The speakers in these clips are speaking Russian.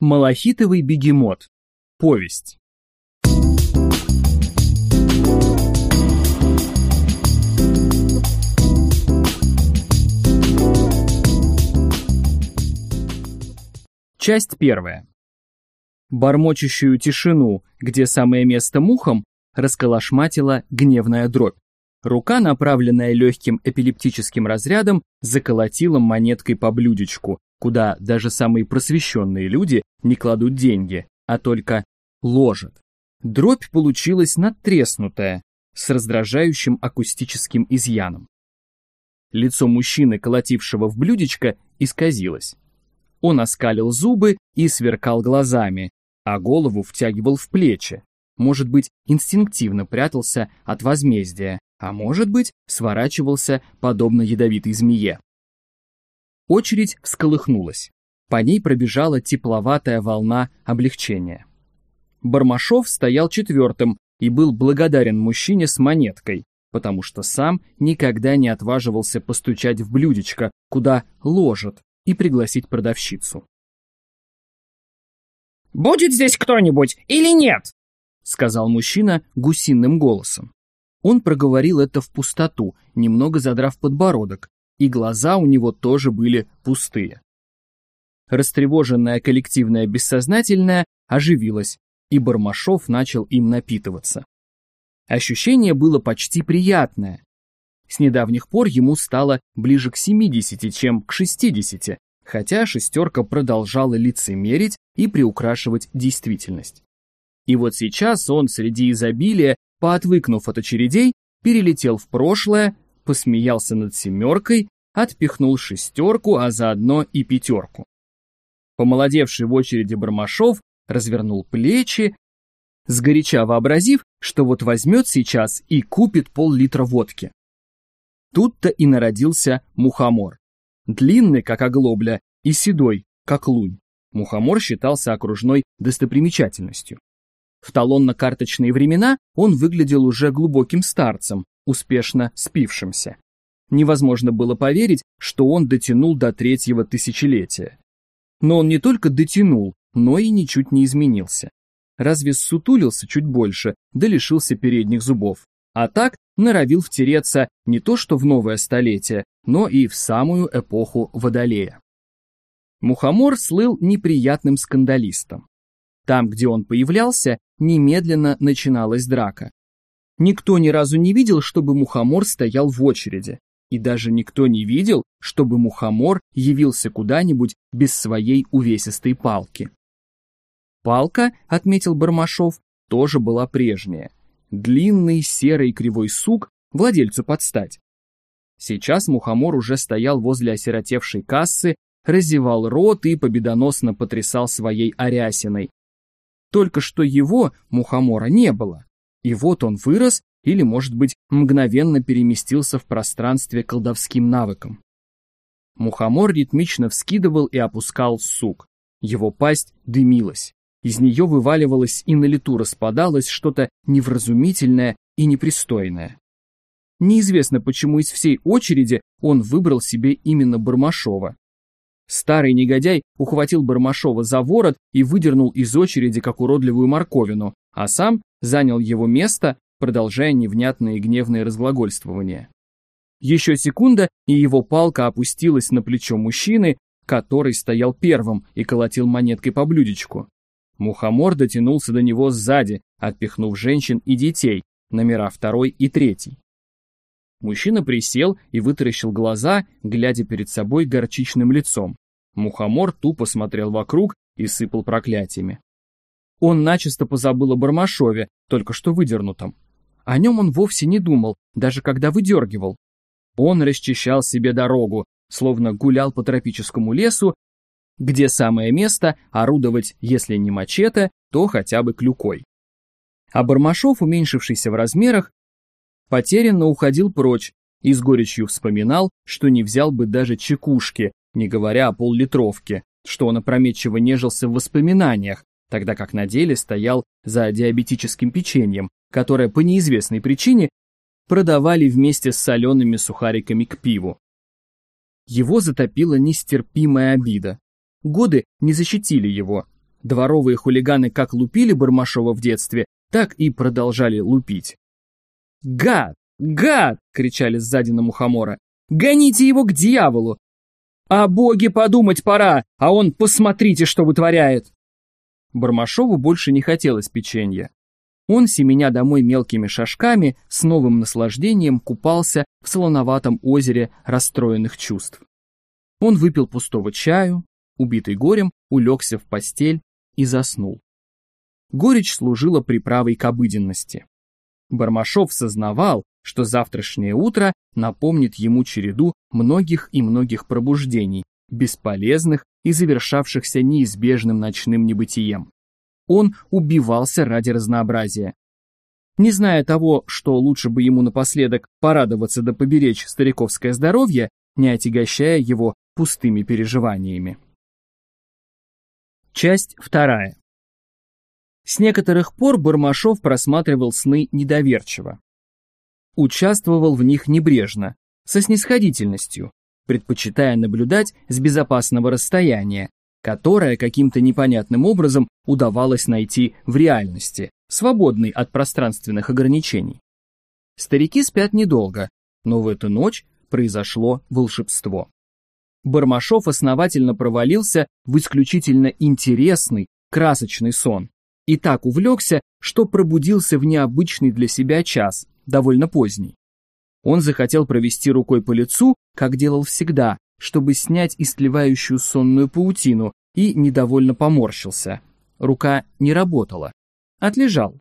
Малахитовый бегемот. Повесть. Часть первая. Бормочущую тишину, где самое место мухам, расколошматила гневная дробь. Рука, направленная легким эпилептическим разрядом, заколотила монеткой по блюдечку, куда даже самые просвещенные люди не кладут деньги, а только ложат. Дробь получилась надтреснутая, с раздражающим акустическим изъяном. Лицо мужчины, колотившего в блюдечко, исказилось. Он оскалил зубы и сверкал глазами, а голову втягивал в плечи. Может быть, инстинктивно прятался от возмездия, а может быть, сворачивался, подобно ядовитой змее. Очередь всколыхнулась. По ней пробежала тепловатая волна облегчения. Бармашов стоял четвертым и был благодарен мужчине с монеткой, потому что сам никогда не отваживался постучать в блюдечко, куда ложат, и пригласить продавщицу. «Будет здесь кто-нибудь или нет?» — сказал мужчина гусиным голосом. Он проговорил это в пустоту, немного задрав подбородок, и глаза у него тоже были пустые. Растревоженное коллективное бессознательное оживилось, и Бармашов начал им напитываться. Ощущение было почти приятное. С недавних пор ему стало ближе к 70, чем к 60, хотя шестерка продолжала лицемерить и приукрашивать действительность. И вот сейчас он среди изобилия, поотвыкнув от очередей, перелетел в прошлое, посмеялся над семеркой, отпихнул шестерку, а заодно и пятерку. Помолодевший в очереди Бармашов развернул плечи, сгоряча вообразив, что вот возьмет сейчас и купит пол-литра водки. Тут-то и народился мухомор. Длинный, как оглобля, и седой, как лунь. Мухомор считался окружной достопримечательностью. В талонно-карточные времена он выглядел уже глубоким старцем, успешно спившимся. Невозможно было поверить, что он дотянул до третьего тысячелетия. Но он не только дотянул, но и ничуть не изменился. Разве сутулился чуть больше, да лишился передних зубов. А так норовил втереться не то что в новое столетие, но и в самую эпоху Водолея. Мухомор слыл неприятным скандалистом. Там, где он появлялся, немедленно начиналась драка. Никто ни разу не видел, чтобы мухомор стоял в очереди. И даже никто не видел, чтобы мухомор явился куда-нибудь без своей увесистой палки. Палка, отметил Бармашов, тоже была прежняя. Длинный серый кривой сук, владельцу подстать. Сейчас мухомор уже стоял возле осиротевшей кассы, разевал рот и победоносно потрясал своей арясиной. Только что его, мухомора, не было. И вот он вырос или, может быть, мгновенно переместился в пространстве колдовским навыком. Мухомор ритмично вскидывал и опускал сук. Его пасть дымилась. Из нее вываливалось и на лету распадалось что-то невразумительное и непристойное. Неизвестно, почему из всей очереди он выбрал себе именно Бармашова. Старый негодяй ухватил Бармашова за ворот и выдернул из очереди как уродливую морковину, а сам занял его место, продолжая невнятные и гневные разглагольствования. Еще секунда, и его палка опустилась на плечо мужчины, который стоял первым и колотил монеткой по блюдечку. Мухомор дотянулся до него сзади, отпихнув женщин и детей, номера второй и третий. Мужчина присел и вытаращил глаза, глядя перед собой горчичным лицом. Мухомор тупо смотрел вокруг и сыпал проклятиями. Он начисто позабыл о Бармашове, только что выдернутом. О нем он вовсе не думал, даже когда выдергивал. Он расчищал себе дорогу, словно гулял по тропическому лесу, где самое место орудовать, если не мачете, то хотя бы клюкой. А Бармашов, уменьшившийся в размерах, потерянно уходил прочь и с горечью вспоминал, что не взял бы даже чекушки, не говоря о поллитровке, что он опрометчиво нежился в воспоминаниях, тогда как на деле стоял за диабетическим печеньем, которое по неизвестной причине продавали вместе с солеными сухариками к пиву. Его затопила нестерпимая обида. Годы не защитили его. Дворовые хулиганы как лупили Бармашова в детстве, так и продолжали лупить. «Гад! Гад!» — кричали сзади на мухомора. «Гоните его к дьяволу! О боге подумать пора, а он посмотрите, что вытворяет!» Бармашову больше не хотелось печенья. Он, семеня домой мелкими шажками, с новым наслаждением купался в солоноватом озере расстроенных чувств. Он выпил пустого чаю, убитый горем, улегся в постель и заснул. Горечь служила приправой к обыденности. Бармашов сознавал, что завтрашнее утро напомнит ему череду многих и многих пробуждений, бесполезных и завершавшихся неизбежным ночным небытием. Он убивался ради разнообразия. Не зная того, что лучше бы ему напоследок порадоваться да поберечь стариковское здоровье, не отягощая его пустыми переживаниями. Часть вторая. С некоторых пор Бармашов просматривал сны недоверчиво. Участвовал в них небрежно, со снисходительностью, предпочитая наблюдать с безопасного расстояния, которое каким-то непонятным образом удавалось найти в реальности, свободной от пространственных ограничений. Старики спят недолго, но в эту ночь произошло волшебство. Бармашов основательно провалился в исключительно интересный, красочный сон. И так увлекся, что пробудился в необычный для себя час, довольно поздний. Он захотел провести рукой по лицу, как делал всегда, чтобы снять истлевающую сонную паутину, и недовольно поморщился. Рука не работала. Отлежал.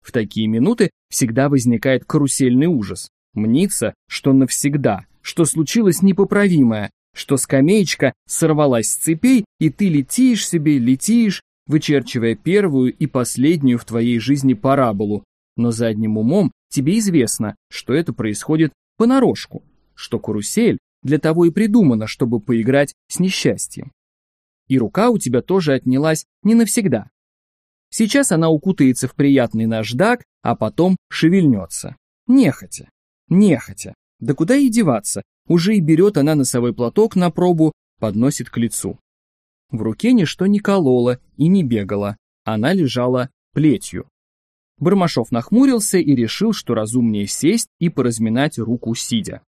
В такие минуты всегда возникает карусельный ужас. Мнится, что навсегда, что случилось непоправимое, что скамеечка сорвалась с цепей, и ты летишь себе, летишь, вычерчивая первую и последнюю в твоей жизни параболу, но задним умом тебе известно, что это происходит понарошку, что карусель для того и придумана, чтобы поиграть с несчастьем. И рука у тебя тоже отнялась не навсегда. Сейчас она укутается в приятный наждак, а потом шевельнется. Нехотя, нехотя. Да куда ей деваться, уже и берет она носовой платок на пробу, подносит к лицу. В руке ничто не кололо и не бегало, она лежала плетью. Бармашов нахмурился и решил, что разумнее сесть и поразминать руку сидя.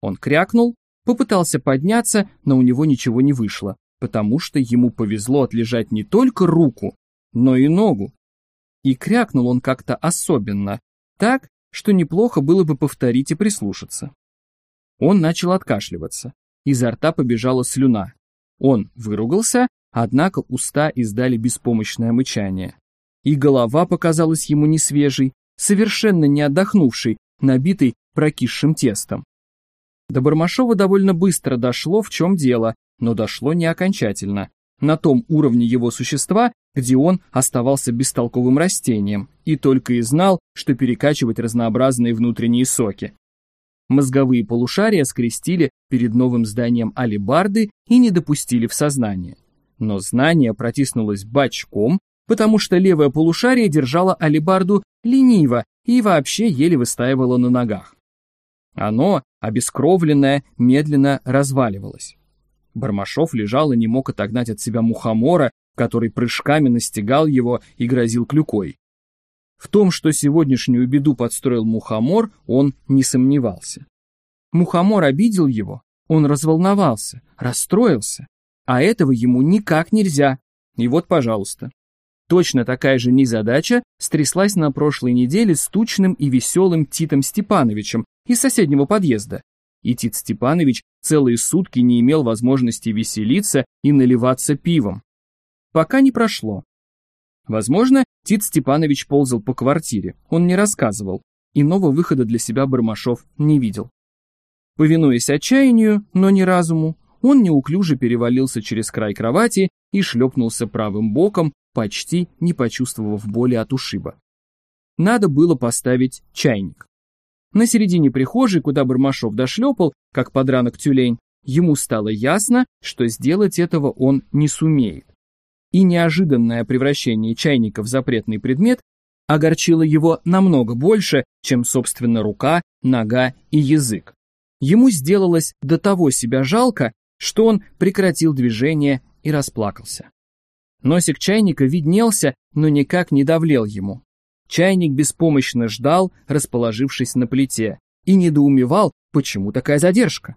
Он крякнул, попытался подняться, но у него ничего не вышло, потому что ему повезло отлежать не только руку, но и ногу. И крякнул он как-то особенно, так, что неплохо было бы повторить и прислушаться. Он начал откашливаться. Изо рта побежала слюна. Он выругался, однако уста издали беспомощное мычание. И голова показалась ему не свежей, совершенно не отдохнувшей, набитой прокисшим тестом. До Бармашова довольно быстро дошло, в чем дело, но дошло не окончательно. На том уровне его существа, где он оставался бестолковым растением и только и знал, что перекачивать разнообразные внутренние соки. Мозговые полушария скрестили перед новым зданием алибарды и не допустили в сознание. Но знание протиснулось бочком, потому что левое полушарие держало алибарду лениво и вообще еле выстаивало на ногах. Оно, обескровленное, медленно разваливалось. Бармашов лежал и не мог отогнать от себя мухомора, который прыжками настигал его и грозил клюкой. В том, что сегодняшнюю беду подстроил мухомор, он не сомневался. Мухомор обидел его, он разволновался, расстроился, а этого ему никак нельзя. И вот, пожалуйста. Точно такая же незадача стряслась на прошлой неделе с тучным и веселым Титом Степановичем из соседнего подъезда. И Тит Степанович целые сутки не имел возможности веселиться и наливаться пивом. Пока не прошло. Возможно, Тит Степанович ползал по квартире, он не рассказывал. Иного выхода для себя Бармашов не видел. Повинуясь отчаянию, но не разуму, он неуклюже перевалился через край кровати и шлепнулся правым боком, почти не почувствовав боли от ушиба. Надо было поставить чайник. На середине прихожей, куда Бармашов дошлепал, как подранок тюлень, ему стало ясно, что сделать этого он не сумеет и неожиданное превращение чайника в запретный предмет огорчило его намного больше, чем, собственно, рука, нога и язык. Ему сделалось до того себя жалко, что он прекратил движение и расплакался. Носик чайника виднелся, но никак не давлел ему. Чайник беспомощно ждал, расположившись на плите, и недоумевал, почему такая задержка.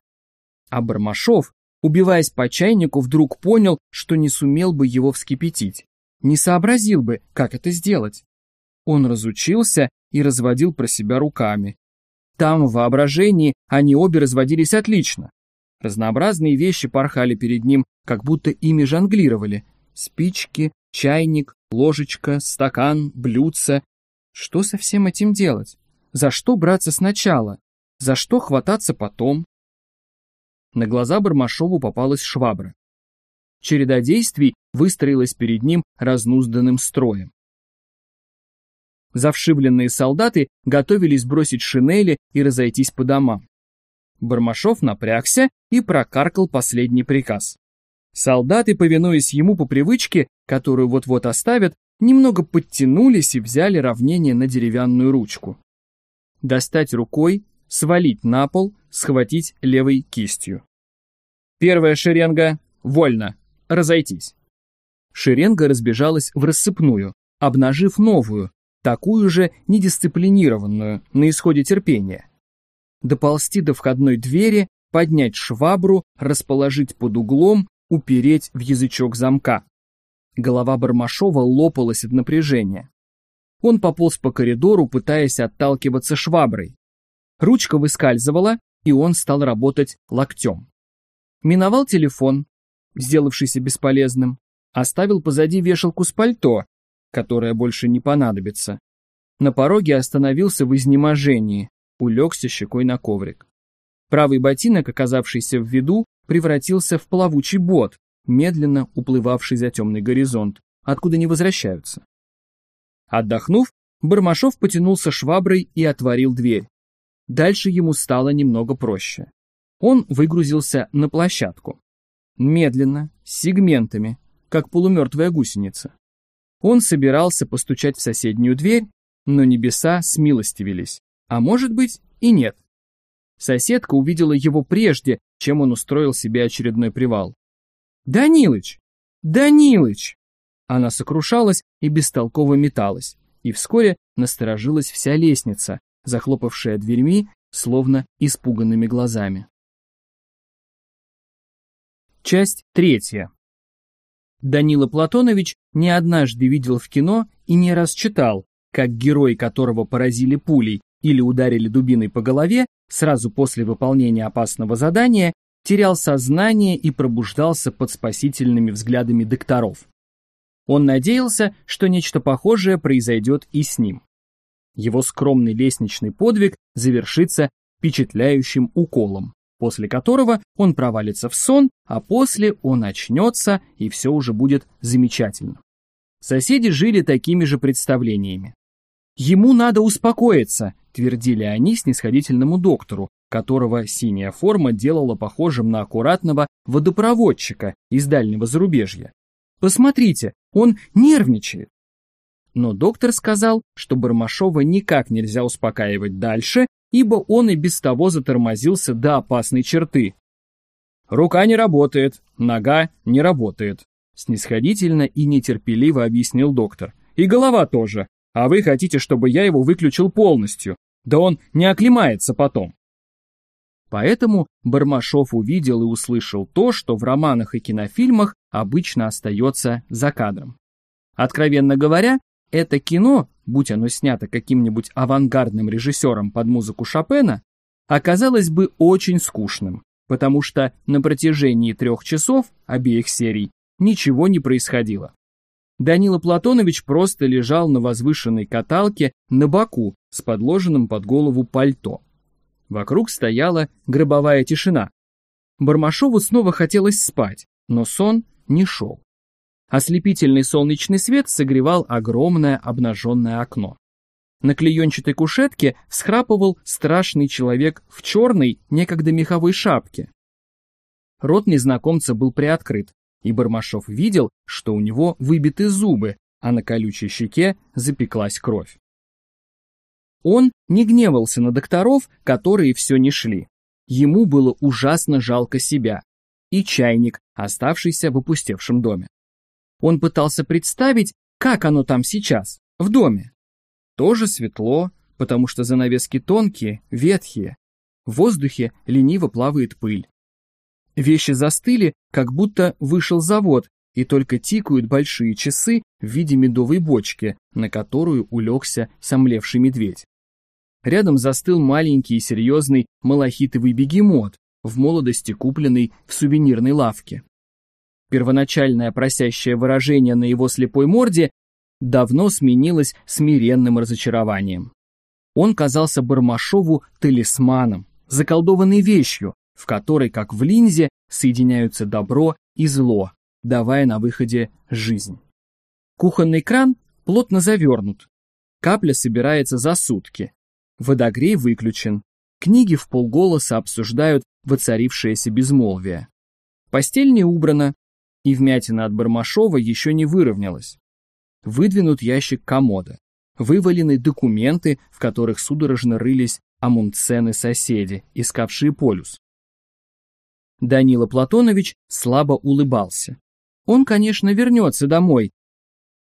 А Бармашов, убиваясь по чайнику, вдруг понял, что не сумел бы его вскипятить, не сообразил бы, как это сделать. Он разучился и разводил про себя руками. Там, в воображении, они обе разводились отлично. Разнообразные вещи порхали перед ним, как будто ими жонглировали. Спички, чайник, ложечка, стакан, блюдце. Что со всем этим делать? За что браться сначала? За что хвататься потом? На глаза Бармашову попалась швабра. Череда действий выстроилась перед ним разнузданным строем. Завшивленные солдаты готовились бросить шинели и разойтись по домам. Бармашов напрягся и прокаркал последний приказ. Солдаты, повинуясь ему по привычке, которую вот-вот оставят, немного подтянулись и взяли равнение на деревянную ручку. Достать рукой, свалить на пол, схватить левой кистью. Первая шеренга — вольно, разойтись. Шеренга разбежалась в рассыпную, обнажив новую, такую же недисциплинированную, на исходе терпения. Доползти до входной двери, поднять швабру, расположить под углом, упереть в язычок замка. Голова Бармашова лопалась от напряжения. Он пополз по коридору, пытаясь отталкиваться шваброй. Ручка выскальзывала, и он стал работать локтем. Миновал телефон, сделавшийся бесполезным, оставил позади вешалку с пальто, которая больше не понадобится. На пороге остановился в изнеможении, улегся щекой на коврик. Правый ботинок, оказавшийся в виду, превратился в плавучий бот, медленно уплывавший за темный горизонт, откуда не возвращаются. Отдохнув, Бармашов потянулся шваброй и отворил дверь. Дальше ему стало немного проще. Он выгрузился на площадку. Медленно, сегментами, как полумертвая гусеница. Он собирался постучать в соседнюю дверь, но небеса смилостивились, а может быть и нет. Соседка увидела его прежде, чем он устроил себе очередной привал. «Данилыч! Данилыч!» Она сокрушалась и бестолково металась, и вскоре насторожилась вся лестница, захлопавшая дверьми, словно испуганными глазами. Часть третья. Данила Платонович не однажды видел в кино и не раз читал, как герой, которого поразили пулей или ударили дубиной по голове, сразу после выполнения опасного задания, терял сознание и пробуждался под спасительными взглядами докторов. Он надеялся, что нечто похожее произойдет и с ним. Его скромный лестничный подвиг завершится впечатляющим уколом после которого он провалится в сон, а после он очнется, и все уже будет замечательно. Соседи жили такими же представлениями. «Ему надо успокоиться», — твердили они снисходительному доктору, которого синяя форма делала похожим на аккуратного водопроводчика из дальнего зарубежья. «Посмотрите, он нервничает». Но доктор сказал, что Бармашова никак нельзя успокаивать дальше, ибо он и без того затормозился до опасной черты. «Рука не работает, нога не работает», — снисходительно и нетерпеливо объяснил доктор. «И голова тоже. А вы хотите, чтобы я его выключил полностью? Да он не оклемается потом». Поэтому Бармашов увидел и услышал то, что в романах и кинофильмах обычно остается за кадром. Откровенно говоря, это кино, будь оно снято каким-нибудь авангардным режиссером под музыку Шопена, оказалось бы очень скучным, потому что на протяжении трех часов обеих серий ничего не происходило. Данила Платонович просто лежал на возвышенной каталке на боку с подложенным под голову пальто. Вокруг стояла гробовая тишина. Бармашову снова хотелось спать, но сон не шел. Ослепительный солнечный свет согревал огромное обнаженное окно. На клеенчатой кушетке всхрапывал страшный человек в черной, некогда меховой шапке. Рот незнакомца был приоткрыт, и Бармашов видел, что у него выбиты зубы, а на колючей щеке запеклась кровь. Он не гневался на докторов, которые все не шли. Ему было ужасно жалко себя и чайник, оставшийся в опустевшем доме. Он пытался представить, как оно там сейчас, в доме. Тоже светло, потому что занавески тонкие, ветхие. В воздухе лениво плавает пыль. Вещи застыли, как будто вышел завод, и только тикают большие часы в виде медовой бочки, на которую улегся сомлевший медведь. Рядом застыл маленький и серьезный малахитовый бегемот, в молодости купленный в сувенирной лавке. Первоначальное просящее выражение на его слепой морде давно сменилось смиренным разочарованием. Он казался Бармашову талисманом, заколдованной вещью, в которой, как в линзе, соединяются добро и зло, давая на выходе жизнь. Кухонный кран плотно завернут. Капля собирается за сутки. Водогрей выключен. Книги в полголоса обсуждают воцарившееся безмолвие. Постель не убрана, и вмятина от Бармашова еще не выровнялась. Выдвинут ящик комода. Вывалены документы, в которых судорожно рылись амундсены-соседи, искавшие полюс. Данила Платонович слабо улыбался. Он, конечно, вернется домой.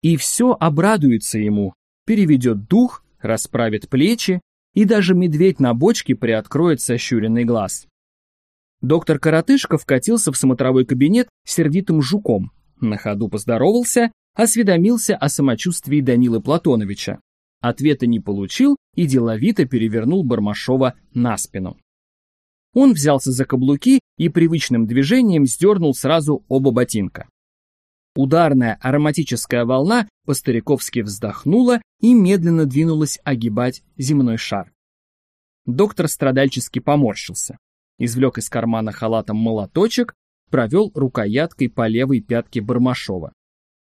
И все обрадуется ему, переведет дух, расправит плечи, и даже медведь на бочке приоткроет сощуренный глаз. Доктор Коротышко вкатился в смотровой кабинет сердитым жуком, на ходу поздоровался, осведомился о самочувствии Данилы Платоновича. Ответа не получил и деловито перевернул Бармашова на спину. Он взялся за каблуки и привычным движением сдернул сразу оба ботинка. Ударная ароматическая волна по-стариковски вздохнула и медленно двинулась огибать земной шар. Доктор страдальчески поморщился, извлек из кармана халатом молоточек, провел рукояткой по левой пятке Бармашова.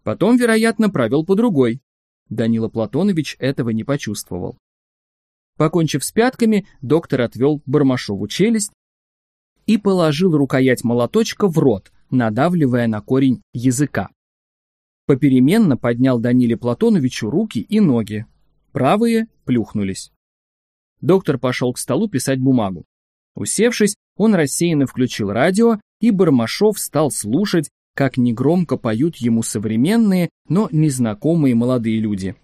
Потом, вероятно, провел по другой. Данила Платонович этого не почувствовал. Покончив с пятками, доктор отвел Бармашову челюсть и положил рукоять молоточка в рот, надавливая на корень языка. Попеременно поднял Даниле Платоновичу руки и ноги. Правые плюхнулись. Доктор пошел к столу писать бумагу. Усевшись, он рассеянно включил радио, и Бармашов стал слушать, как негромко поют ему современные, но незнакомые молодые люди.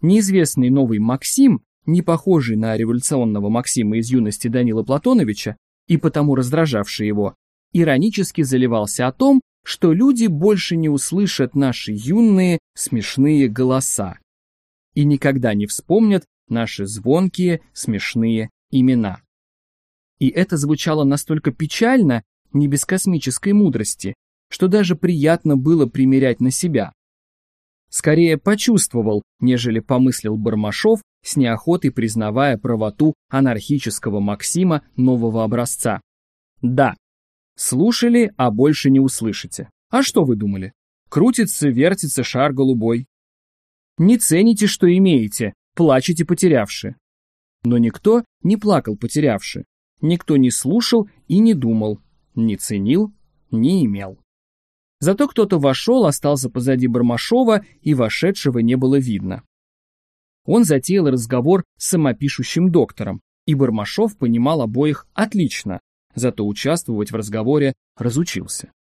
Неизвестный новый Максим не похожий на революционного Максима из юности Данила Платоновича и потому раздражавший его, иронически заливался о том, что люди больше не услышат наши юные смешные голоса и никогда не вспомнят наши звонкие смешные имена. И это звучало настолько печально, не без космической мудрости, что даже приятно было примерять на себя. Скорее почувствовал, нежели помыслил Бармашов, с неохотой признавая правоту анархического Максима нового образца. Да, слушали, а больше не услышите. А что вы думали? Крутится, вертится шар голубой. Не цените, что имеете, плачете потерявши. Но никто не плакал потерявши. Никто не слушал и не думал, не ценил, не имел. Зато кто-то вошел, остался позади Бармашова, и вошедшего не было видно. Он затеял разговор с самопишущим доктором, и Бармашов понимал обоих отлично, зато участвовать в разговоре разучился.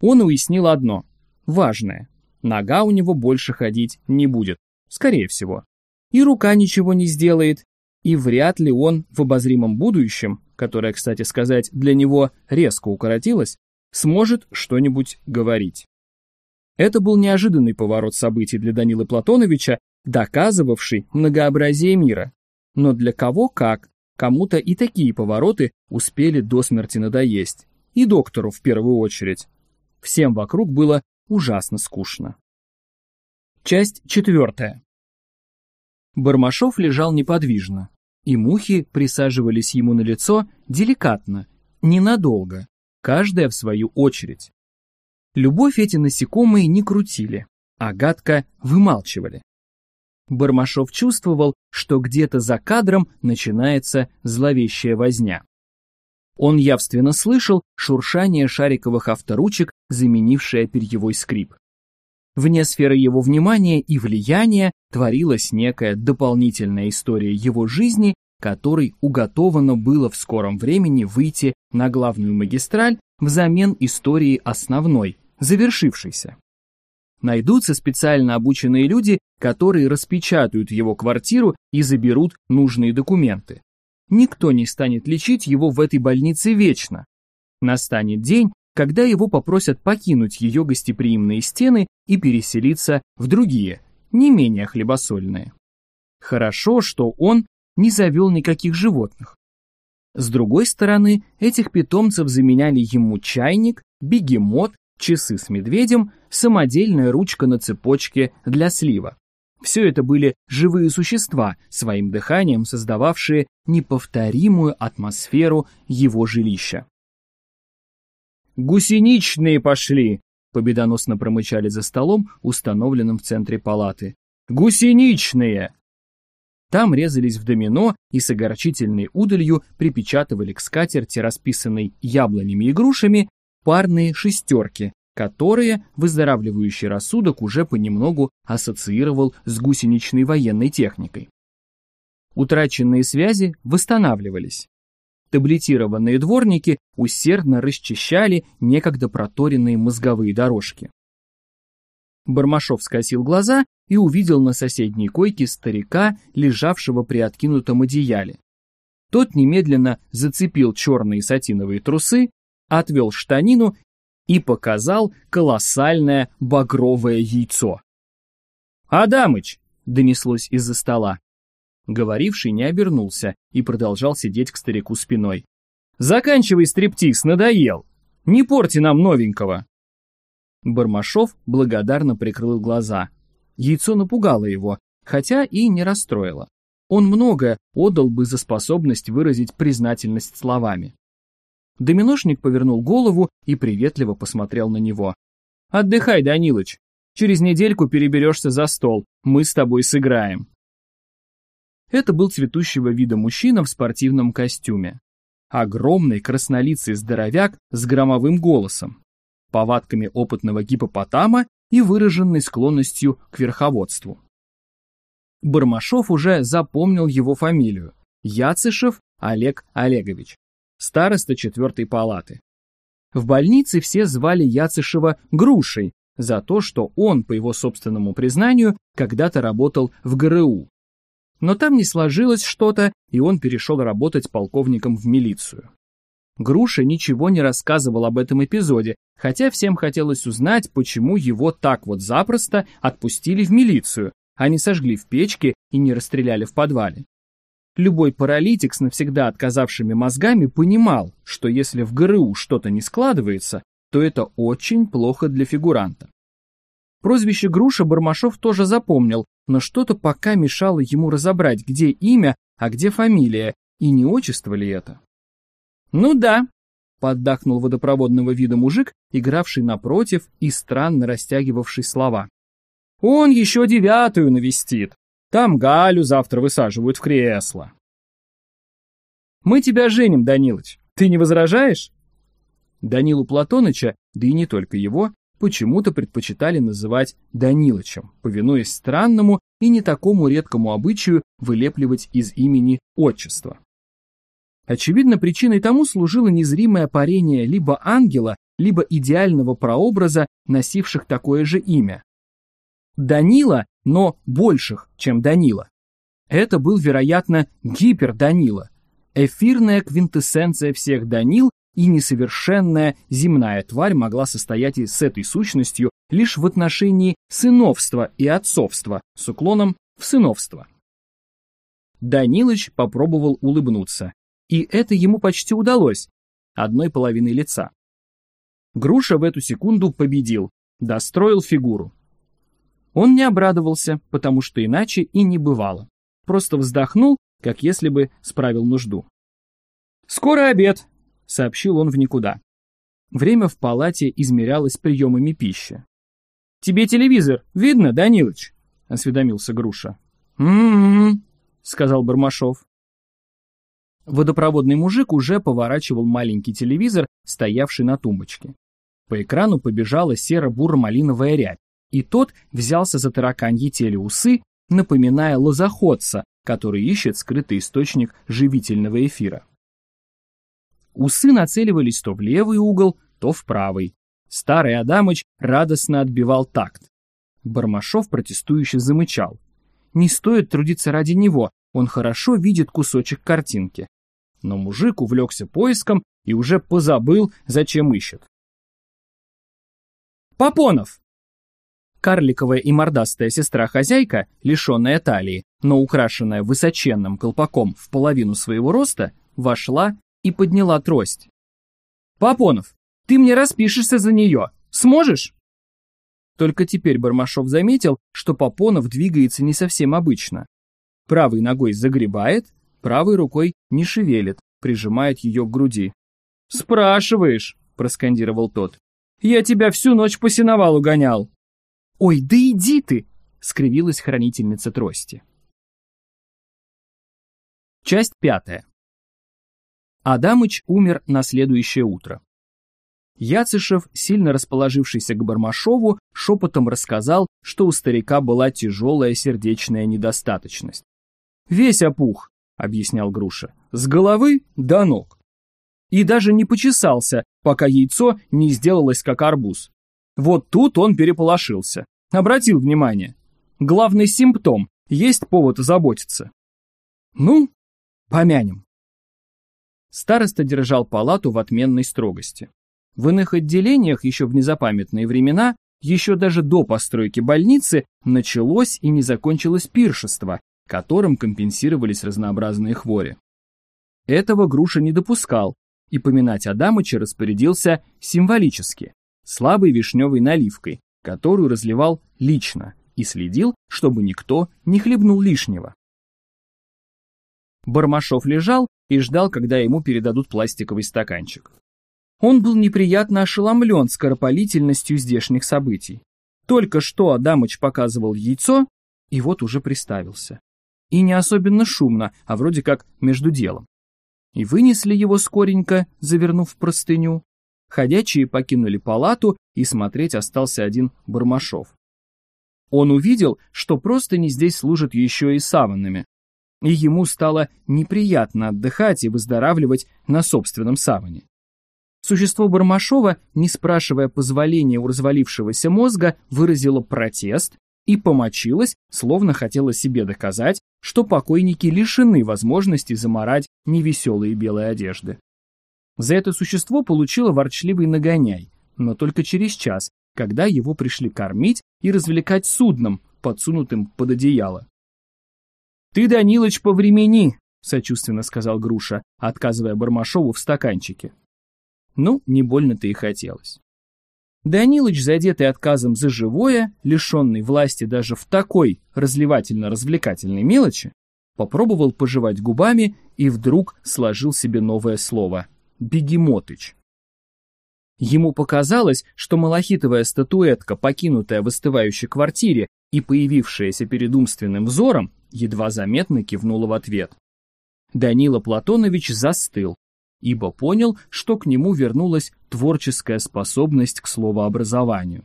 Он уяснил одно, важное. Нога у него больше ходить не будет, скорее всего. И рука ничего не сделает, и вряд ли он в обозримом будущем, которое, кстати сказать, для него резко укоротилось, сможет что-нибудь говорить. Это был неожиданный поворот событий для Данилы Платоновича, доказывавший многообразие мира. Но для кого как, кому-то и такие повороты успели до смерти надоесть. И доктору в первую очередь. Всем вокруг было ужасно скучно. Часть четвертая. Бармашов лежал неподвижно, и мухи присаживались ему на лицо деликатно, ненадолго, каждая в свою очередь. Любовь эти насекомые не крутили, а гадко вымалчивали. Бармашов чувствовал, что где-то за кадром начинается зловещая возня. Он явственно слышал шуршание шариковых авторучек, заменившее перьевой скрип. Вне сферы его внимания и влияния творилась некая дополнительная история его жизни, которой уготовано было в скором времени выйти на главную магистраль взамен истории основной, завершившейся. найдутся специально обученные люди, которые распечатают его квартиру и заберут нужные документы. Никто не станет лечить его в этой больнице вечно. Настанет день, когда его попросят покинуть ее гостеприимные стены и переселиться в другие, не менее хлебосольные. Хорошо, что он не завел никаких животных. С другой стороны, этих питомцев заменяли ему чайник, бегемот, часы с медведем, самодельная ручка на цепочке для слива. Все это были живые существа, своим дыханием создававшие неповторимую атмосферу его жилища. «Гусеничные пошли!» — победоносно промычали за столом, установленным в центре палаты. «Гусеничные!» Там резались в домино и с огорчительной удалью припечатывали к скатерти, расписанной яблонями и грушами, парные шестерки, которые выздоравливающий рассудок уже понемногу ассоциировал с гусеничной военной техникой. Утраченные связи восстанавливались. Таблетированные дворники усердно расчищали некогда проторенные мозговые дорожки. Бармашов скосил глаза и увидел на соседней койке старика, лежавшего при откинутом одеяле. Тот немедленно зацепил черные сатиновые трусы, отвел штанину и показал колоссальное багровое яйцо. «Адамыч!» — донеслось из-за стола. Говоривший не обернулся и продолжал сидеть к старику спиной. «Заканчивай стриптиз, надоел! Не порти нам новенького!» Бармашов благодарно прикрыл глаза. Яйцо напугало его, хотя и не расстроило. Он многое отдал бы за способность выразить признательность словами. Доминошник повернул голову и приветливо посмотрел на него. «Отдыхай, Данилыч. Через недельку переберешься за стол. Мы с тобой сыграем». Это был цветущего вида мужчина в спортивном костюме. Огромный краснолицый здоровяк с громовым голосом, повадками опытного гипопотама и выраженной склонностью к верховодству. Бармашов уже запомнил его фамилию – Яцышев Олег Олегович, староста четвертой палаты. В больнице все звали Яцышева Грушей за то, что он, по его собственному признанию, когда-то работал в ГРУ. Но там не сложилось что-то, и он перешел работать полковником в милицию. Груша ничего не рассказывал об этом эпизоде, хотя всем хотелось узнать, почему его так вот запросто отпустили в милицию, а не сожгли в печке и не расстреляли в подвале. Любой паралитик с навсегда отказавшими мозгами понимал, что если в ГРУ что-то не складывается, то это очень плохо для фигуранта. Прозвище Груша Бармашов тоже запомнил, но что-то пока мешало ему разобрать, где имя, а где фамилия, и не отчество ли это. «Ну да», — поддакнул водопроводного вида мужик, игравший напротив и странно растягивавший слова. «Он еще девятую навестит. Там Галю завтра высаживают в кресло». «Мы тебя женим, Данилыч. Ты не возражаешь?» Данилу Платоныча, да и не только его, почему-то предпочитали называть Данилычем, повинуясь странному и не такому редкому обычаю вылепливать из имени отчество. Очевидно, причиной тому служило незримое парение либо ангела, либо идеального прообраза, носивших такое же имя. Данила, но больших, чем Данила. Это был, вероятно, гиперданила, эфирная квинтэссенция всех Данил и несовершенная земная тварь могла состоять и с этой сущностью лишь в отношении сыновства и отцовства с уклоном в сыновство. Данилыч попробовал улыбнуться, и это ему почти удалось, одной половиной лица. Груша в эту секунду победил, достроил фигуру. Он не обрадовался, потому что иначе и не бывало. Просто вздохнул, как если бы справил нужду. «Скоро обед», — сообщил он в никуда. Время в палате измерялось приемами пищи. «Тебе телевизор видно, Данилыч?» — осведомился Груша. «М-м-м», сказал Бармашов. Водопроводный мужик уже поворачивал маленький телевизор, стоявший на тумбочке. По экрану побежала серо-буро-малиновая рябь, и тот взялся за тараканьи телеусы, напоминая лозоходца, который ищет скрытый источник живительного эфира. Усы нацеливались то в левый угол, то в правый. Старый Адамыч радостно отбивал такт. Бармашов протестующе замычал. Не стоит трудиться ради него, он хорошо видит кусочек картинки. Но мужик увлекся поиском и уже позабыл, зачем ищет. «Попонов!» Карликовая и мордастая сестра-хозяйка, лишенная талии, но украшенная высоченным колпаком в половину своего роста, вошла и подняла трость. «Попонов, ты мне распишешься за нее. Сможешь?» Только теперь Бармашов заметил, что Попонов двигается не совсем обычно. Правой ногой загребает, правой рукой не шевелит, прижимает ее к груди. «Спрашиваешь?» – проскандировал тот. «Я тебя всю ночь по сеновалу гонял». «Ой, да иди ты!» — скривилась хранительница трости. Часть пятая. Адамыч умер на следующее утро. Яцышев, сильно расположившийся к Бармашову, шепотом рассказал, что у старика была тяжелая сердечная недостаточность. «Весь опух», — объяснял Груша, — «с головы до ног». И даже не почесался, пока яйцо не сделалось как арбуз. Вот тут он переполошился. Обратил внимание. Главный симптом. Есть повод заботиться. Ну, помянем. Староста держал палату в отменной строгости. В иных отделениях еще в незапамятные времена, еще даже до постройки больницы, началось и не закончилось пиршество, которым компенсировались разнообразные хвори. Этого Груша не допускал, и поминать Адамыча распорядился символически, слабой вишневой наливкой, которую разливал лично и следил, чтобы никто не хлебнул лишнего. Бармашов лежал и ждал, когда ему передадут пластиковый стаканчик. Он был неприятно ошеломлен скоропалительностью здешних событий. Только что Адамыч показывал яйцо, и вот уже приставился. И не особенно шумно, а вроде как между делом. И вынесли его скоренько, завернув в простыню, Ходячие покинули палату, и смотреть остался один Бармашов. Он увидел, что просто не здесь служат еще и саванными, и ему стало неприятно отдыхать и выздоравливать на собственном саване. Существо Бармашова, не спрашивая позволения у развалившегося мозга, выразило протест и помочилось, словно хотело себе доказать, что покойники лишены возможности заморать невеселые белые одежды. За это существо получило ворчливый нагоняй, но только через час, когда его пришли кормить и развлекать судном, подсунутым под одеяло. «Ты, Данилыч, повремени!» — сочувственно сказал Груша, отказывая Бармашову в стаканчике. Ну, не больно-то и хотелось. Данилыч, задетый отказом за живое, лишенный власти даже в такой разливательно-развлекательной мелочи, попробовал пожевать губами и вдруг сложил себе новое слово Бегемотыч. Ему показалось, что малахитовая статуэтка, покинутая в остывающей квартире и появившаяся перед умственным взором, едва заметно кивнула в ответ. Данила Платонович застыл, ибо понял, что к нему вернулась творческая способность к словообразованию.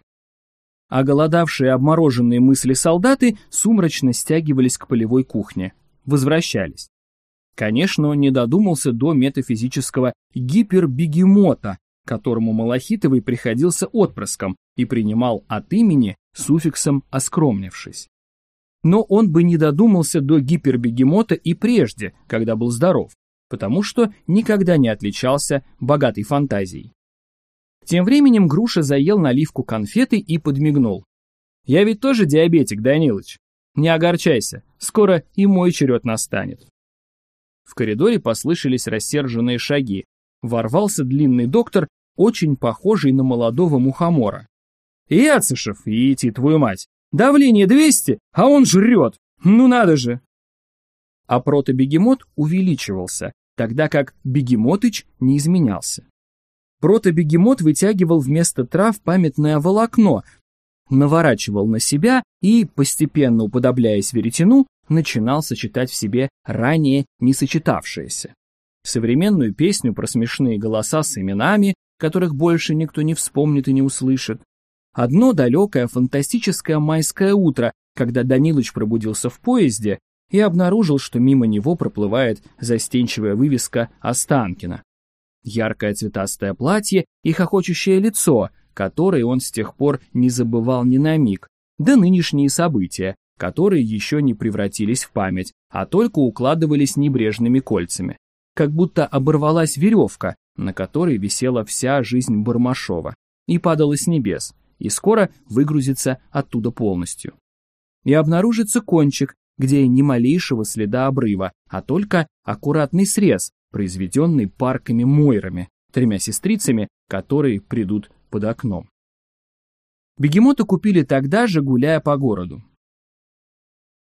А голодавшие обмороженные мысли солдаты сумрачно стягивались к полевой кухне, возвращались. Конечно, он не додумался до метафизического гипербегемота, которому Малахитовый приходился отпрыском и принимал от имени суффиксом «оскромнившись». Но он бы не додумался до гипербегемота и прежде, когда был здоров, потому что никогда не отличался богатой фантазией. Тем временем Груша заел наливку конфеты и подмигнул. «Я ведь тоже диабетик, Данилыч. Не огорчайся, скоро и мой черед настанет». В коридоре послышались рассерженные шаги. Ворвался длинный доктор, очень похожий на молодого мухомора. «Яцышев, идти твою мать! Давление 200, а он жрет! Ну надо же!» А протобегемот увеличивался, тогда как бегемотыч не изменялся. Протобегемот вытягивал вместо трав памятное волокно, наворачивал на себя и, постепенно уподобляясь веретену, начинал сочетать в себе ранее не сочетавшееся. Современную песню про смешные голоса с именами, которых больше никто не вспомнит и не услышит. Одно далекое фантастическое майское утро, когда Данилыч пробудился в поезде и обнаружил, что мимо него проплывает застенчивая вывеска Останкина. Яркое цветастое платье и хохочущее лицо, которое он с тех пор не забывал ни на миг, да нынешние события, которые еще не превратились в память, а только укладывались небрежными кольцами. Как будто оборвалась веревка, на которой висела вся жизнь Бармашова, и падала с небес, и скоро выгрузится оттуда полностью. И обнаружится кончик, где ни малейшего следа обрыва, а только аккуратный срез, произведенный парками-мойрами, тремя сестрицами, которые придут под окном. Бегемота купили тогда же, гуляя по городу.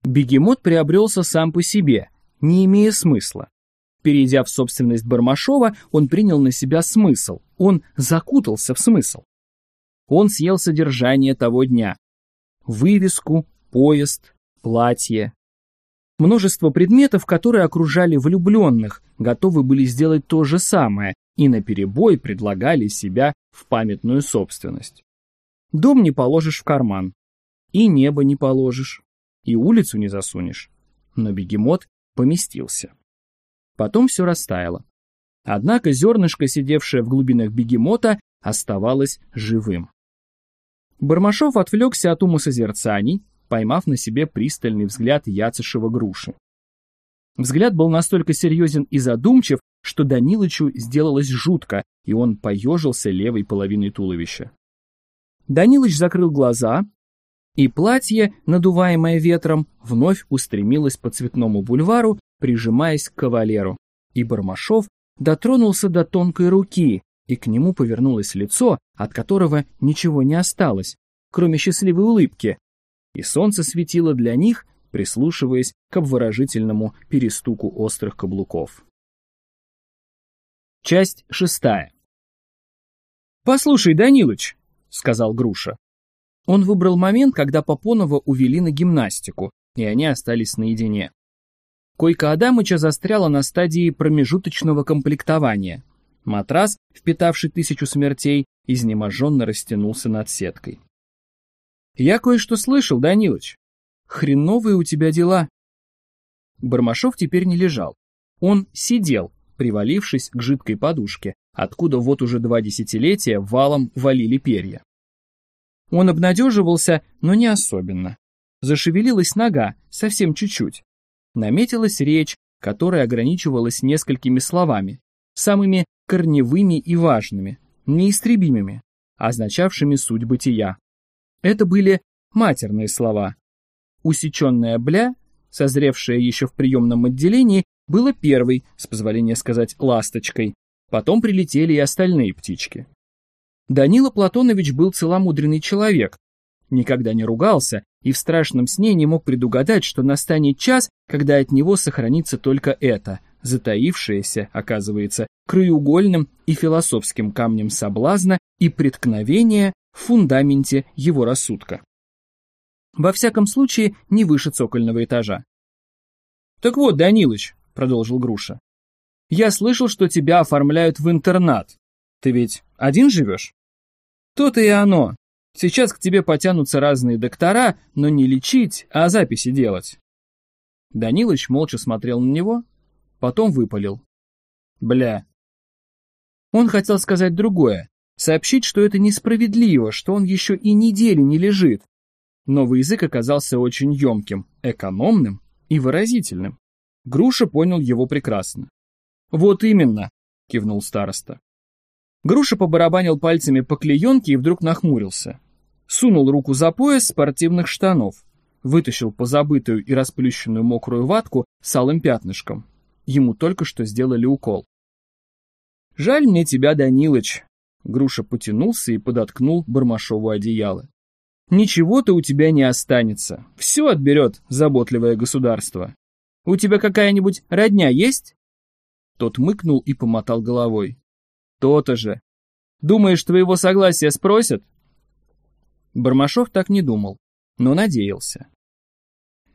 Бегемот приобрелся сам по себе, не имея смысла. Перейдя в собственность Бармашова, он принял на себя смысл, он закутался в смысл. Он съел содержание того дня. Вывеску, поезд, платье. Множество предметов, которые окружали влюбленных, готовы были сделать то же самое и наперебой предлагали себя в памятную собственность. Дом не положишь в карман, и небо не положишь, и улицу не засунешь. Но бегемот поместился. Потом все растаяло. Однако зернышко, сидевшее в глубинах бегемота, оставалось живым. Бармашов отвлекся от умосозерцаний, поймав на себе пристальный взгляд Яцешева груши. Взгляд был настолько серьезен и задумчив, что Данилычу сделалось жутко, и он поежился левой половиной туловища. Данилыч закрыл глаза, и платье, надуваемое ветром, вновь устремилось по цветному бульвару, прижимаясь к кавалеру, и Бармашов дотронулся до тонкой руки, и к нему повернулось лицо, от которого ничего не осталось, кроме счастливой улыбки, и солнце светило для них, прислушиваясь к обворожительному перестуку острых каблуков. Часть шестая. «Послушай, Данилыч», — сказал Груша. Он выбрал момент, когда Попонова увели на гимнастику, и они остались наедине. Койка Адамыча застряла на стадии промежуточного комплектования, Матрас, впитавший тысячу смертей, изнеможенно растянулся над сеткой. «Я кое-что слышал, Данилыч. Хреновые у тебя дела». Бармашов теперь не лежал. Он сидел, привалившись к жидкой подушке, откуда вот уже два десятилетия валом валили перья. Он обнадеживался, но не особенно. Зашевелилась нога, совсем чуть-чуть. Наметилась речь, которая ограничивалась несколькими словами, самыми корневыми и важными, неистребимыми, означавшими суть бытия. Это были матерные слова. Усеченная бля, созревшая еще в приемном отделении, было первой, с позволения сказать, ласточкой. Потом прилетели и остальные птички. Данила Платонович был целомудренный человек, никогда не ругался и в страшном сне не мог предугадать, что настанет час, когда от него сохранится только это, затаившееся, оказывается, краеугольным и философским камнем соблазна и преткновения в фундаменте его рассудка. Во всяком случае, не выше цокольного этажа. «Так вот, Данилыч», — продолжил Груша, — «я слышал, что тебя оформляют в интернат. Ты ведь один живешь?» «То-то и оно. Сейчас к тебе потянутся разные доктора, но не лечить, а записи делать». Данилыч молча смотрел на него, потом выпалил. «Бля, он хотел сказать другое, сообщить, что это несправедливо, что он еще и недели не лежит. Новый язык оказался очень емким, экономным и выразительным. Груша понял его прекрасно. «Вот именно», — кивнул староста. Груша побарабанил пальцами по клеенке и вдруг нахмурился. Сунул руку за пояс спортивных штанов, вытащил позабытую и расплющенную мокрую ватку с алым пятнышком. Ему только что сделали укол. «Жаль мне тебя, Данилыч!» Груша потянулся и подоткнул Бармашову одеяло. «Ничего-то у тебя не останется. Все отберет заботливое государство. У тебя какая-нибудь родня есть?» Тот мыкнул и помотал головой. «То-то же. Думаешь, твоего согласия спросят?» Бармашов так не думал, но надеялся.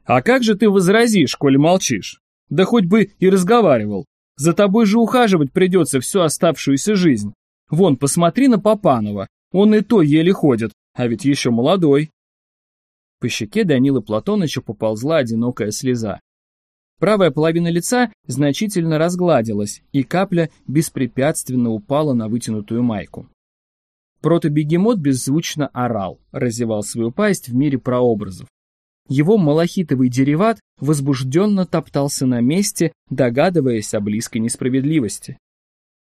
«А как же ты возразишь, коль молчишь? Да хоть бы и разговаривал. За тобой же ухаживать придется всю оставшуюся жизнь. Вон, посмотри на Папанова, он и то еле ходит, а ведь еще молодой. По щеке Данила Платоныча поползла одинокая слеза. Правая половина лица значительно разгладилась, и капля беспрепятственно упала на вытянутую майку. Протобегемот беззвучно орал, разевал свою пасть в мире прообразов. Его малахитовый дериват возбужденно топтался на месте, догадываясь о близкой несправедливости.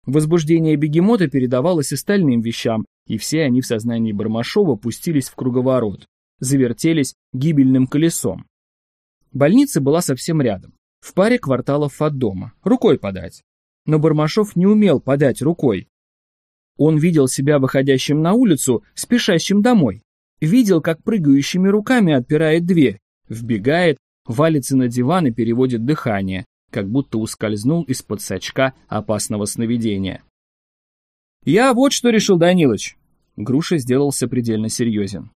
Возбуждение бегемота передавалось остальным вещам, и все они в сознании Бармашова пустились в круговорот, завертелись гибельным колесом. Больница была совсем рядом, в паре кварталов от дома, рукой подать. Но Бармашов не умел подать рукой. Он видел себя выходящим на улицу, спешащим домой. Видел, как прыгающими руками отпирает дверь, вбегает, валится на диван и переводит дыхание, как будто ускользнул из-под сачка опасного сновидения. «Я вот что решил, Данилыч!» Груша сделался предельно серьезен.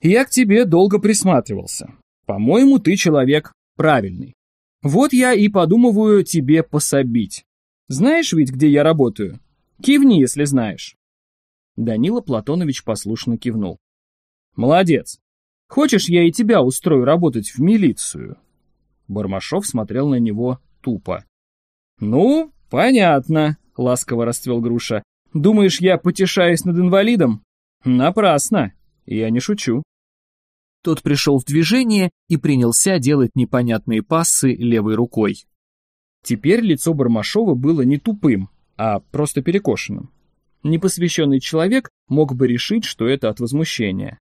«Я к тебе долго присматривался. По-моему, ты человек правильный. Вот я и подумываю тебе пособить. Знаешь ведь, где я работаю? Кивни, если знаешь». Данила Платонович послушно кивнул. «Молодец. Хочешь, я и тебя устрою работать в милицию?» Бармашов смотрел на него тупо. «Ну, понятно», — ласково расцвел Груша. «Думаешь, я потешаюсь над инвалидом? Напрасно. Я не шучу». Тот пришел в движение и принялся делать непонятные пассы левой рукой. Теперь лицо Бармашова было не тупым, а просто перекошенным. Непосвященный человек мог бы решить, что это от возмущения.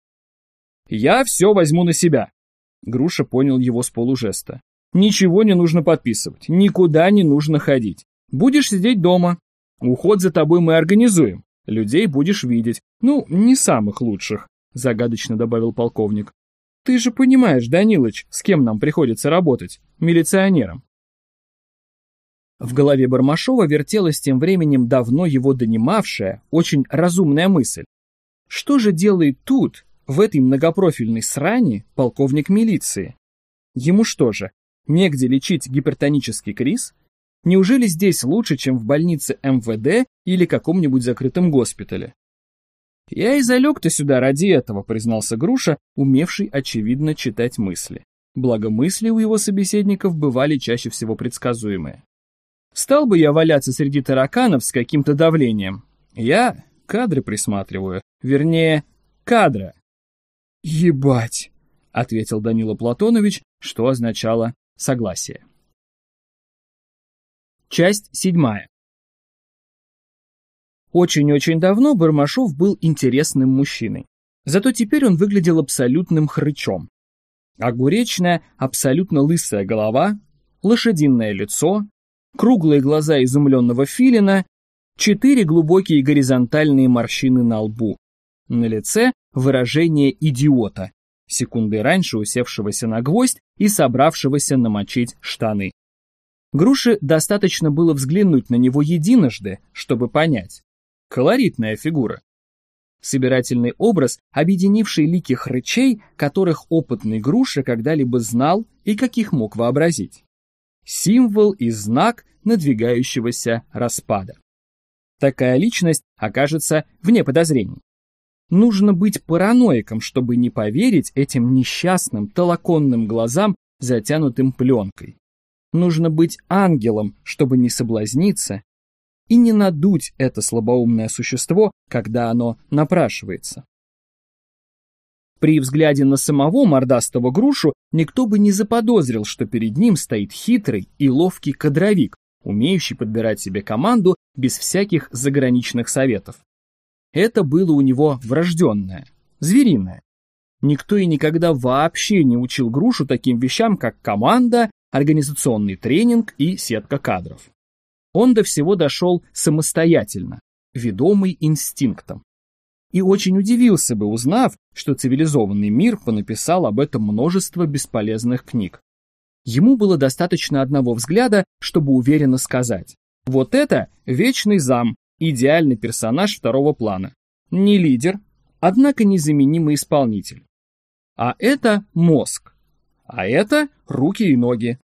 «Я все возьму на себя», — Груша понял его с полужеста. Ничего не нужно подписывать, никуда не нужно ходить. Будешь сидеть дома. Уход за тобой мы организуем. Людей будешь видеть. Ну, не самых лучших, загадочно добавил полковник. Ты же понимаешь, Данилыч, с кем нам приходится работать? Милиционером. В голове Бармашова вертелась тем временем давно его донимавшая, очень разумная мысль. Что же делает тут, в этой многопрофильной сране, полковник милиции? Ему что же, Негде лечить гипертонический криз? Неужели здесь лучше, чем в больнице МВД или каком-нибудь закрытом госпитале? Я и залег-то сюда ради этого, признался Груша, умевший, очевидно, читать мысли. Благо мысли у его собеседников бывали чаще всего предсказуемые. Стал бы я валяться среди тараканов с каким-то давлением. Я кадры присматриваю, вернее, кадра. Ебать, ответил Данила Платонович, что означало Согласие. Часть седьмая. Очень-очень давно Бармашов был интересным мужчиной. Зато теперь он выглядел абсолютным хрычом. Огуречная, абсолютно лысая голова, лошадиное лицо, круглые глаза изумленного филина, четыре глубокие горизонтальные морщины на лбу. На лице выражение идиота, секунды раньше усевшегося на гвоздь и собравшегося намочить штаны. Груше достаточно было взглянуть на него единожды, чтобы понять. Колоритная фигура. Собирательный образ, объединивший ликих рычей, которых опытный Груша когда-либо знал и каких мог вообразить. Символ и знак надвигающегося распада. Такая личность окажется вне подозрений. Нужно быть параноиком, чтобы не поверить этим несчастным толоконным глазам, затянутым пленкой. Нужно быть ангелом, чтобы не соблазниться и не надуть это слабоумное существо, когда оно напрашивается. При взгляде на самого мордастого грушу никто бы не заподозрил, что перед ним стоит хитрый и ловкий кадровик, умеющий подбирать себе команду без всяких заграничных советов. Это было у него врожденное, звериное. Никто и никогда вообще не учил грушу таким вещам, как команда, организационный тренинг и сетка кадров. Он до всего дошел самостоятельно, ведомый инстинктом. И очень удивился бы, узнав, что цивилизованный мир понаписал об этом множество бесполезных книг. Ему было достаточно одного взгляда, чтобы уверенно сказать. Вот это вечный зам, идеальный персонаж второго плана. Не лидер, однако незаменимый исполнитель. А это мозг. А это руки и ноги.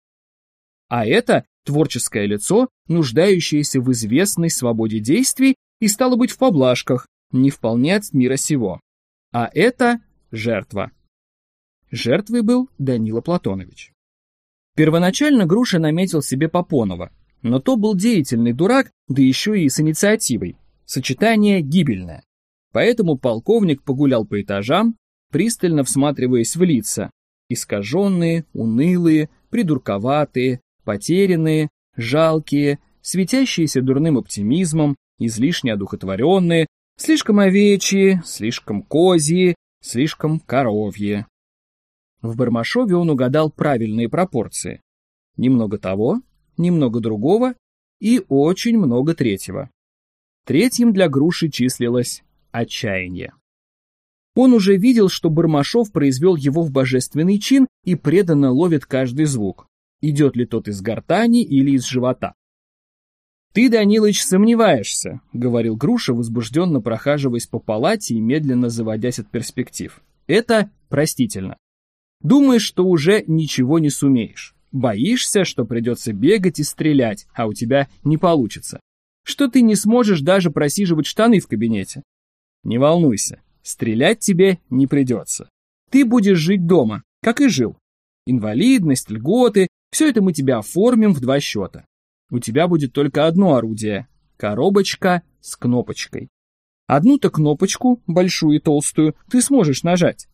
А это творческое лицо, нуждающееся в известной свободе действий и стало быть в поблажках, не вполне от мира сего. А это жертва. Жертвой был Данила Платонович. Первоначально Груша наметил себе Попонова, но то был деятельный дурак, да еще и с инициативой. Сочетание гибельное. Поэтому полковник погулял по этажам, пристально всматриваясь в лица, искаженные, унылые, придурковатые, потерянные, жалкие, светящиеся дурным оптимизмом, излишне одухотворенные, слишком овечьи, слишком козьи, слишком коровьи. В Бармашове он угадал правильные пропорции. Немного того, немного другого и очень много третьего. Третьим для груши числилось отчаяние. Он уже видел, что Бармашов произвел его в божественный чин и преданно ловит каждый звук, идет ли тот из гортани или из живота. «Ты, Данилыч, сомневаешься», — говорил Груша, возбужденно прохаживаясь по палате и медленно заводясь от перспектив. «Это простительно. Думаешь, что уже ничего не сумеешь. Боишься, что придется бегать и стрелять, а у тебя не получится. Что ты не сможешь даже просиживать штаны в кабинете. Не волнуйся, стрелять тебе не придется. Ты будешь жить дома, как и жил. Инвалидность, льготы, все это мы тебя оформим в два счета. У тебя будет только одно орудие – коробочка с кнопочкой. Одну-то кнопочку, большую и толстую, ты сможешь нажать.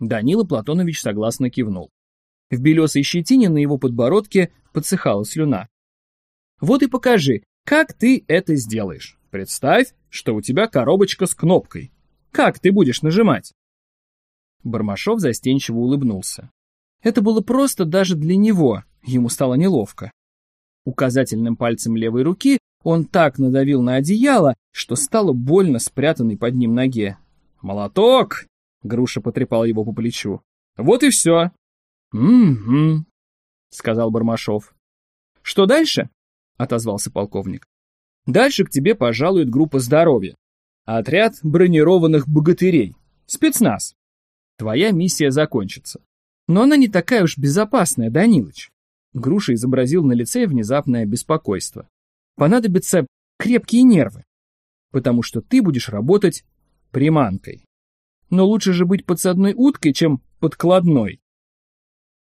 Данила Платонович согласно кивнул. В белесой щетине на его подбородке подсыхала слюна. Вот и покажи, как ты это сделаешь. Представь, что у тебя коробочка с кнопкой. Как ты будешь нажимать? Бармашов застенчиво улыбнулся. Это было просто даже для него, ему стало неловко. Указательным пальцем левой руки он так надавил на одеяло, что стало больно спрятанной под ним ноге. «Молоток!» — Груша потрепал его по плечу. «Вот и все!» «Угу», — сказал Бармашов. «Что дальше?» — отозвался полковник. «Дальше к тебе пожалует группа здоровья. Отряд бронированных богатырей. Спецназ. Твоя миссия закончится. Но она не такая уж безопасная, Данилыч. Груша изобразил на лице внезапное беспокойство. Понадобятся крепкие нервы, потому что ты будешь работать приманкой. Но лучше же быть подсадной уткой, чем подкладной.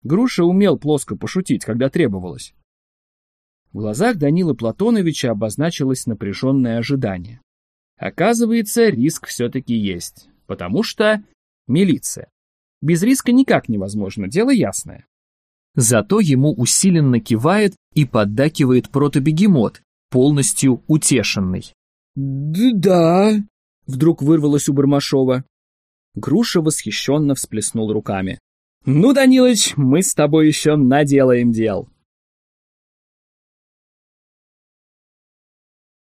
Груша умел плоско пошутить, когда требовалось. В глазах Данила Платоновича обозначилось напряженное ожидание. Оказывается, риск все-таки есть, потому что милиция. Без риска никак невозможно, дело ясное. Зато ему усиленно кивает и поддакивает протобегемот, полностью утешенный. «Да...» — вдруг вырвалось у Бармашова. Груша восхищенно всплеснул руками. «Ну, Данилыч, мы с тобой еще наделаем дел.